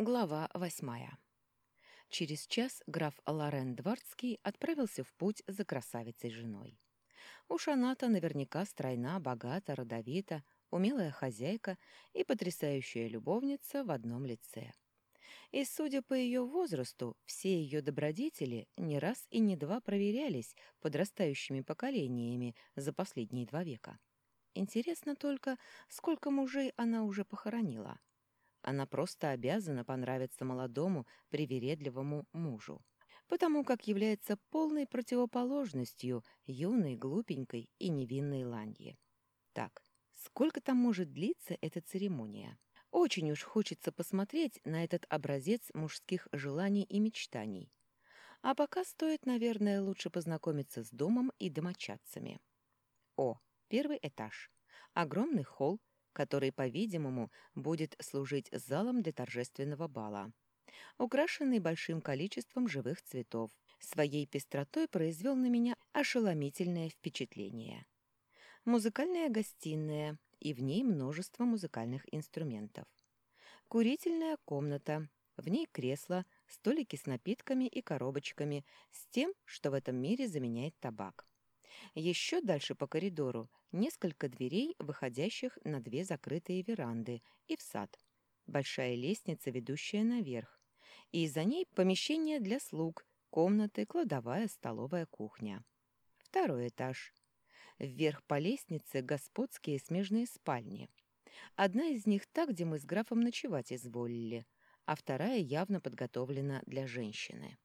Глава восьмая. Через час граф Лорен Двардский отправился в путь за красавицей женой. Уж она-то наверняка стройна, богата, родовита, умелая хозяйка и потрясающая любовница в одном лице. И, судя по ее возрасту, все ее добродетели не раз и не два проверялись подрастающими поколениями за последние два века. Интересно только, сколько мужей она уже похоронила – она просто обязана понравиться молодому, привередливому мужу, потому как является полной противоположностью юной, глупенькой и невинной Ланье. Так, сколько там может длиться эта церемония? Очень уж хочется посмотреть на этот образец мужских желаний и мечтаний. А пока стоит, наверное, лучше познакомиться с домом и домочадцами. О, первый этаж. Огромный холл который, по-видимому, будет служить залом для торжественного бала. Украшенный большим количеством живых цветов, своей пестротой произвел на меня ошеломительное впечатление. Музыкальная гостиная, и в ней множество музыкальных инструментов. Курительная комната, в ней кресло, столики с напитками и коробочками, с тем, что в этом мире заменяет табак. Еще дальше по коридору несколько дверей, выходящих на две закрытые веранды и в сад. Большая лестница, ведущая наверх. И за ней помещение для слуг, комнаты, кладовая, столовая, кухня. Второй этаж. Вверх по лестнице господские смежные спальни. Одна из них та, где мы с графом ночевать изволили, а вторая явно подготовлена для женщины.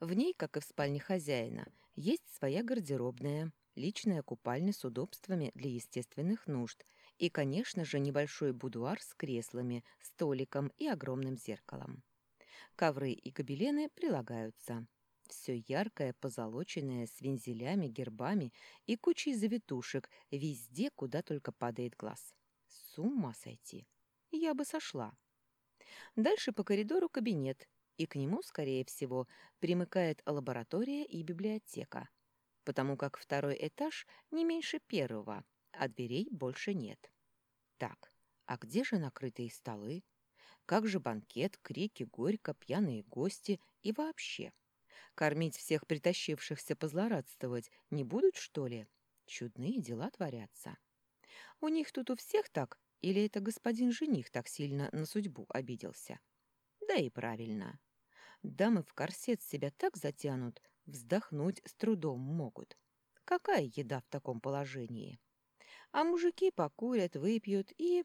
В ней, как и в спальне хозяина, есть своя гардеробная, личная купальня с удобствами для естественных нужд и, конечно же, небольшой будуар с креслами, столиком и огромным зеркалом. Ковры и гобелены прилагаются. Все яркое, позолоченное, с вензелями, гербами и кучей завитушек везде, куда только падает глаз. С ума сойти! Я бы сошла. Дальше по коридору кабинет, и к нему, скорее всего, примыкает лаборатория и библиотека, потому как второй этаж не меньше первого, а дверей больше нет. Так, а где же накрытые столы? Как же банкет, крики, горько, пьяные гости и вообще? Кормить всех притащившихся позлорадствовать не будут, что ли? Чудные дела творятся. У них тут у всех так, или это господин жених так сильно на судьбу обиделся? Да и правильно. Дамы в корсет себя так затянут, вздохнуть с трудом могут. Какая еда в таком положении? А мужики покурят, выпьют и...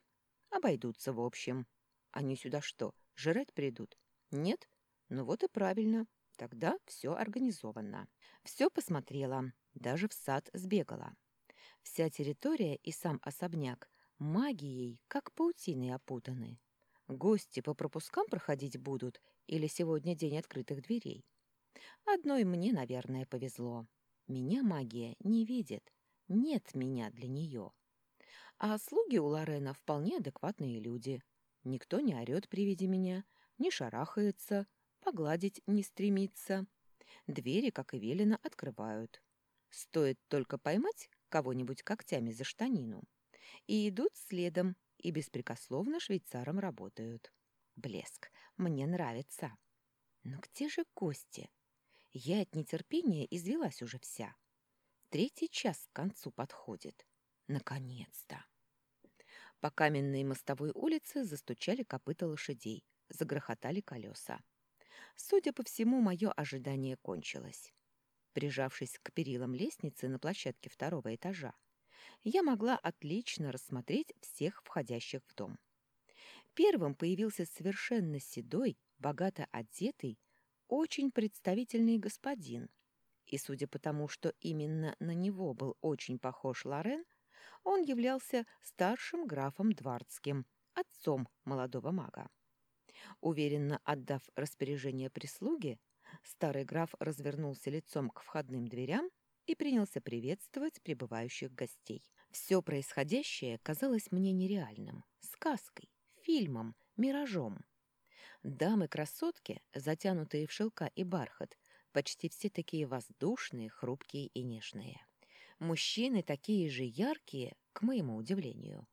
обойдутся в общем. Они сюда что, жрать придут? Нет? Ну вот и правильно. Тогда все организовано. Все посмотрела, даже в сад сбегала. Вся территория и сам особняк магией, как паутиной опутаны. Гости по пропускам проходить будут или сегодня день открытых дверей? Одной мне, наверное, повезло. Меня магия не видит. Нет меня для нее. А слуги у Лорена вполне адекватные люди. Никто не орет при виде меня, не шарахается, погладить не стремится. Двери, как и велено, открывают. Стоит только поймать кого-нибудь когтями за штанину. И идут следом, и беспрекословно швейцаром работают. Блеск. Мне нравится. Но где же гости? Я от нетерпения извелась уже вся. Третий час к концу подходит. Наконец-то. По каменной мостовой улице застучали копыта лошадей, загрохотали колеса. Судя по всему, мое ожидание кончилось. Прижавшись к перилам лестницы на площадке второго этажа, я могла отлично рассмотреть всех входящих в дом. Первым появился совершенно седой, богато одетый, очень представительный господин. И судя по тому, что именно на него был очень похож Лорен, он являлся старшим графом Двардским, отцом молодого мага. Уверенно отдав распоряжение прислуги, старый граф развернулся лицом к входным дверям и принялся приветствовать прибывающих гостей. Все происходящее казалось мне нереальным, сказкой, фильмом, миражом. Дамы-красотки, затянутые в шелка и бархат, почти все такие воздушные, хрупкие и нежные. Мужчины такие же яркие, к моему удивлению,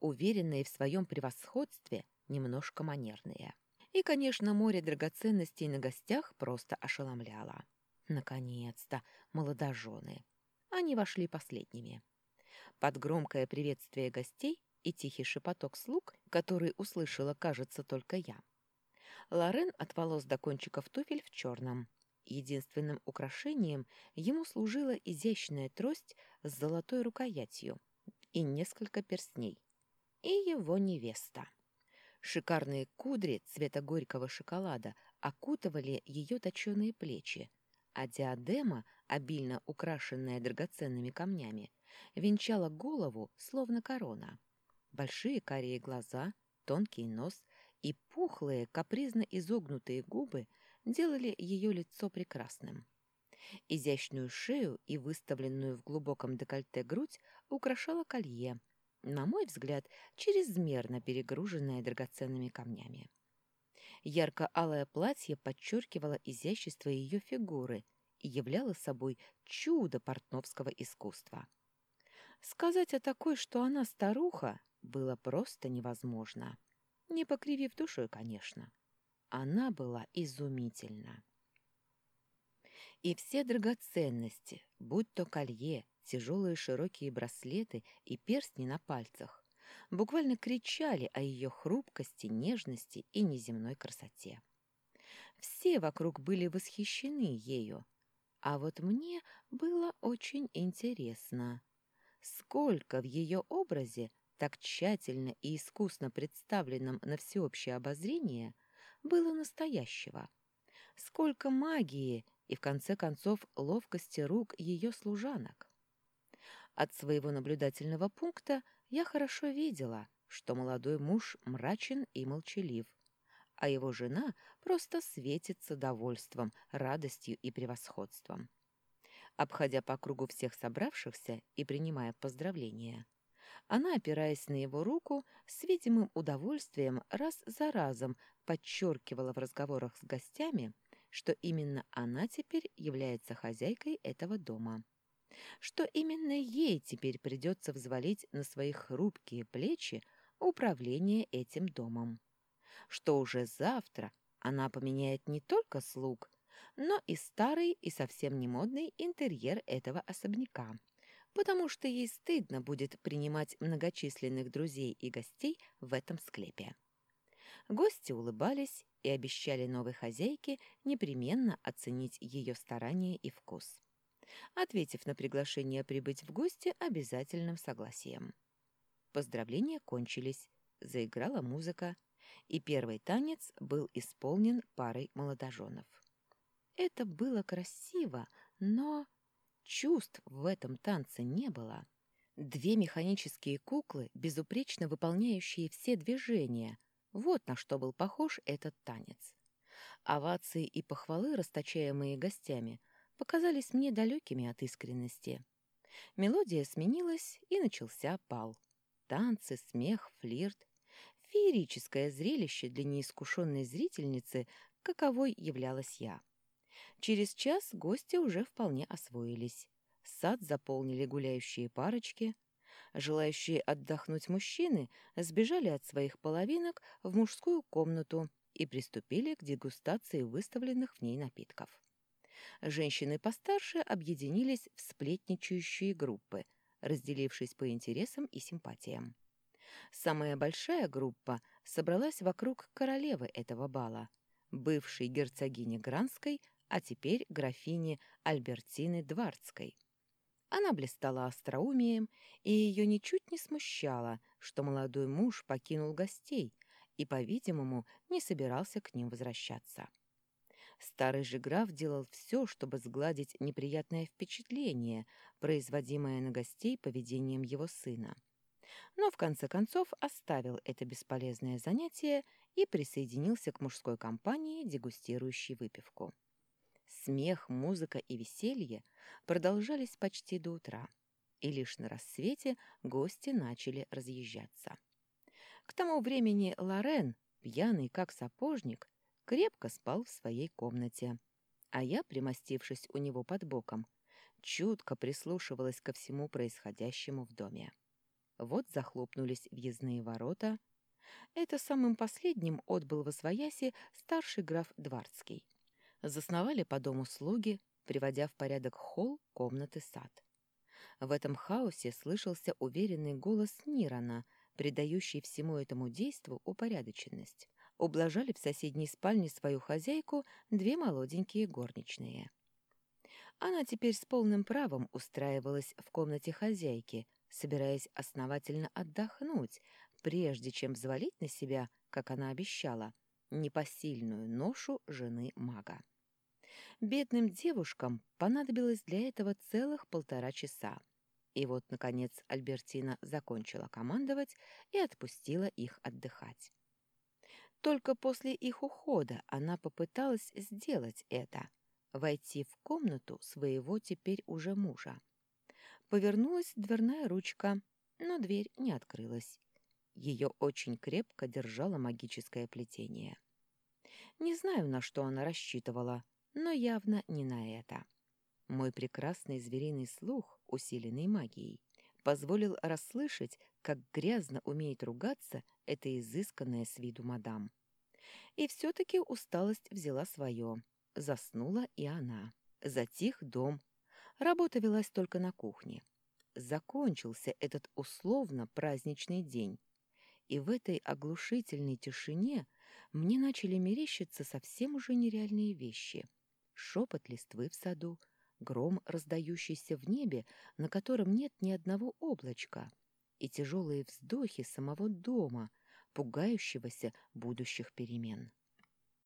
уверенные в своем превосходстве, немножко манерные. И, конечно, море драгоценностей на гостях просто ошеломляло. Наконец-то, молодожены. Они вошли последними. Под громкое приветствие гостей и тихий шепоток слуг, который услышала, кажется, только я. Лорен от волос до кончиков туфель в черном. Единственным украшением ему служила изящная трость с золотой рукоятью и несколько перстней. И его невеста. Шикарные кудри цвета горького шоколада окутывали ее точеные плечи, а диадема, обильно украшенная драгоценными камнями, венчала голову, словно корона. Большие карие глаза, тонкий нос и пухлые, капризно изогнутые губы делали ее лицо прекрасным. Изящную шею и выставленную в глубоком декольте грудь украшала колье, на мой взгляд, чрезмерно перегруженное драгоценными камнями. Ярко-алое платье подчеркивало изящество ее фигуры и являло собой чудо портновского искусства. Сказать о такой, что она старуха, было просто невозможно. Не покривив душой, конечно. Она была изумительна. И все драгоценности, будь то колье, тяжелые широкие браслеты и перстни на пальцах, буквально кричали о ее хрупкости, нежности и неземной красоте. Все вокруг были восхищены ею, а вот мне было очень интересно, сколько в ее образе, так тщательно и искусно представленном на всеобщее обозрение, было настоящего, сколько магии и, в конце концов, ловкости рук ее служанок. От своего наблюдательного пункта я хорошо видела, что молодой муж мрачен и молчалив, а его жена просто светится довольством, радостью и превосходством. Обходя по кругу всех собравшихся и принимая поздравления, она, опираясь на его руку, с видимым удовольствием раз за разом подчеркивала в разговорах с гостями, что именно она теперь является хозяйкой этого дома. Что именно ей теперь придется взвалить на свои хрупкие плечи управление этим домом, что уже завтра она поменяет не только слуг, но и старый и совсем не модный интерьер этого особняка, потому что ей стыдно будет принимать многочисленных друзей и гостей в этом склепе. Гости улыбались и обещали новой хозяйке непременно оценить ее старания и вкус ответив на приглашение прибыть в гости обязательным согласием. Поздравления кончились, заиграла музыка, и первый танец был исполнен парой молодоженов. Это было красиво, но чувств в этом танце не было. Две механические куклы, безупречно выполняющие все движения, вот на что был похож этот танец. Овации и похвалы, расточаемые гостями, показались мне далекими от искренности. Мелодия сменилась, и начался пал. Танцы, смех, флирт. Феерическое зрелище для неискушенной зрительницы, каковой являлась я. Через час гости уже вполне освоились. Сад заполнили гуляющие парочки. Желающие отдохнуть мужчины сбежали от своих половинок в мужскую комнату и приступили к дегустации выставленных в ней напитков. Женщины постарше объединились в сплетничающие группы, разделившись по интересам и симпатиям. Самая большая группа собралась вокруг королевы этого бала, бывшей герцогини Гранской, а теперь графини Альбертины Двардской. Она блистала остроумием, и ее ничуть не смущало, что молодой муж покинул гостей и, по-видимому, не собирался к ним возвращаться. Старый же граф делал все, чтобы сгладить неприятное впечатление, производимое на гостей поведением его сына. Но в конце концов оставил это бесполезное занятие и присоединился к мужской компании, дегустирующей выпивку. Смех, музыка и веселье продолжались почти до утра, и лишь на рассвете гости начали разъезжаться. К тому времени Лорен, пьяный как сапожник, крепко спал в своей комнате, а я, примостившись у него под боком, чутко прислушивалась ко всему происходящему в доме. Вот захлопнулись въездные ворота, Это самым последним отбыл во свояси старший граф Двардский. Засновали по дому слуги, приводя в порядок холл, комнаты, сад. В этом хаосе слышался уверенный голос Нирана, придающий всему этому действу упорядоченность. Ублажали в соседней спальне свою хозяйку две молоденькие горничные. Она теперь с полным правом устраивалась в комнате хозяйки, собираясь основательно отдохнуть, прежде чем взвалить на себя, как она обещала, непосильную ношу жены мага. Бедным девушкам понадобилось для этого целых полтора часа. И вот, наконец, Альбертина закончила командовать и отпустила их отдыхать. Только после их ухода она попыталась сделать это — войти в комнату своего теперь уже мужа. Повернулась дверная ручка, но дверь не открылась. Ее очень крепко держало магическое плетение. Не знаю, на что она рассчитывала, но явно не на это. Мой прекрасный звериный слух, усиленный магией, позволил расслышать, как грязно умеет ругаться эта изысканная с виду мадам. И все-таки усталость взяла свое. Заснула и она. Затих дом. Работа велась только на кухне. Закончился этот условно праздничный день и в этой оглушительной тишине мне начали мерещиться совсем уже нереальные вещи. Шепот листвы в саду, гром, раздающийся в небе, на котором нет ни одного облачка, и тяжелые вздохи самого дома, пугающегося будущих перемен.